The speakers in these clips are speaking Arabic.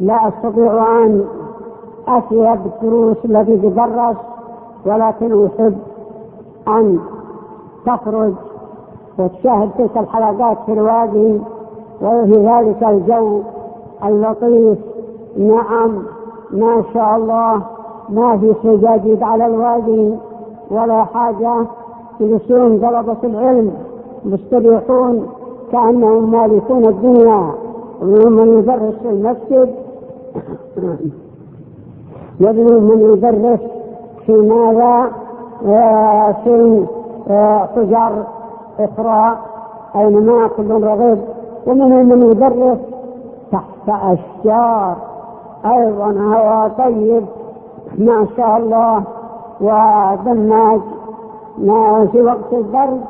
لا أستطيع أن أتي بالدروس التي تدرس ولكن أحب أن تخرج وتشاهد تلك الحلقات في الوادي وفي ذلك الجو اللطيف. نعم ما شاء الله ما في سجاجيد على الوادي ولا حاجة. يجلسون طلبة العلم مستريحون كأنهم مالكون الدنيا. ومنهم من يدرس في المسجد ومنهم من يدرس في ماذا؟ آه، في آه، أخرى أينما كل رغب ومنهم من يدرس تحت أشجار. أيضا هواء طيب ما شاء الله. ودماج ما في وقت البرد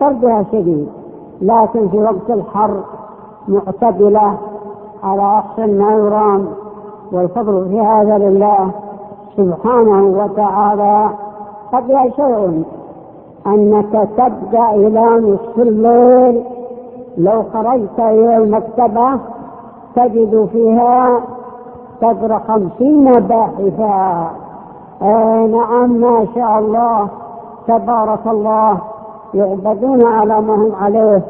بردها شديد لكن في وقت الحر معتدلة. على أحسن ما يرام والفضل في هذا لله سبحانه وتعالى. قد شيء أنك تبدأ إلى نصف الليل. لو خرجت إلى المكتبة تجد فيها قدر خمسين باحثا. آه نعم ما شاء الله. تبارك الله. يعبدون على ما هم عليه.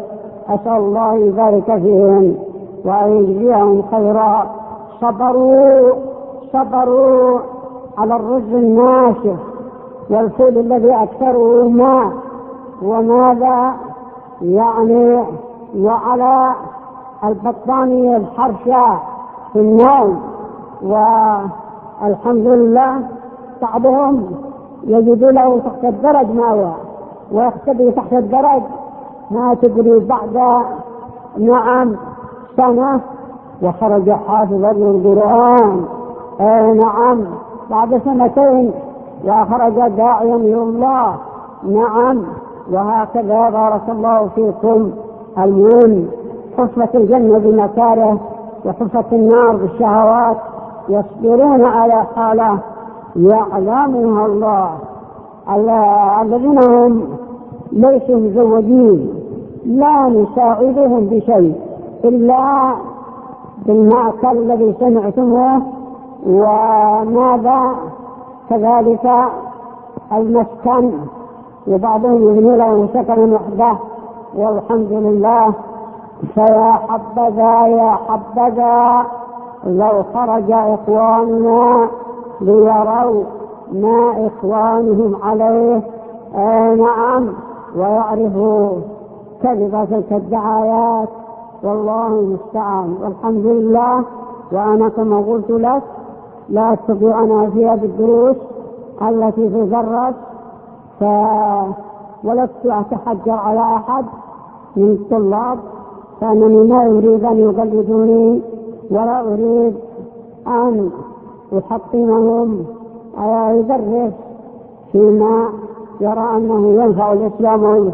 أسأل الله يبارك فيهم. وأن يجزيهم خيرا. صبروا صبروا على الرز الناشف والفول الذي أكثره ماء وماذا؟ يعني وعلى البطانية الحرشة في النوم. والحمد لله بعضهم يجد له تحت الدرج ماوى ويختبئ تحت الدرج. ما تدري بعد؟ نعم. سنة وخرج حافظا للقرآن أي نعم بعد سنتين وخرج داعيا إلى الله. نعم وهكذا بارك الله فيكم. المهم حفة الجنة بمكاره وحفة النار بالشهوات يصبرون على حالة يعلمها الله. الذين هم ليسوا مزوجين لا نساعدهم بشيء. إلا بالمأكل الذي سمعتموه وماذا كذلك المسكن وبعضهم يبني له سكن وحده والحمد لله فيا حبذا يا حبذا لو خرج إخواننا ليروا ما إخوانهم عليه. آه نعم ويعرفوا كذب تلك الدعايات. والله المستعان. والحمد لله وأنا كما قلت لك لا أستطيع أن أتي بالدروس التي تدرس ف ولست أتحجر على أحد من الطلاب فأنني ما أريد أن يقلدوني ولا أريد أن أحطمهم أو يدرس فيما يرى أنه ينفع الإسلام والمسلمين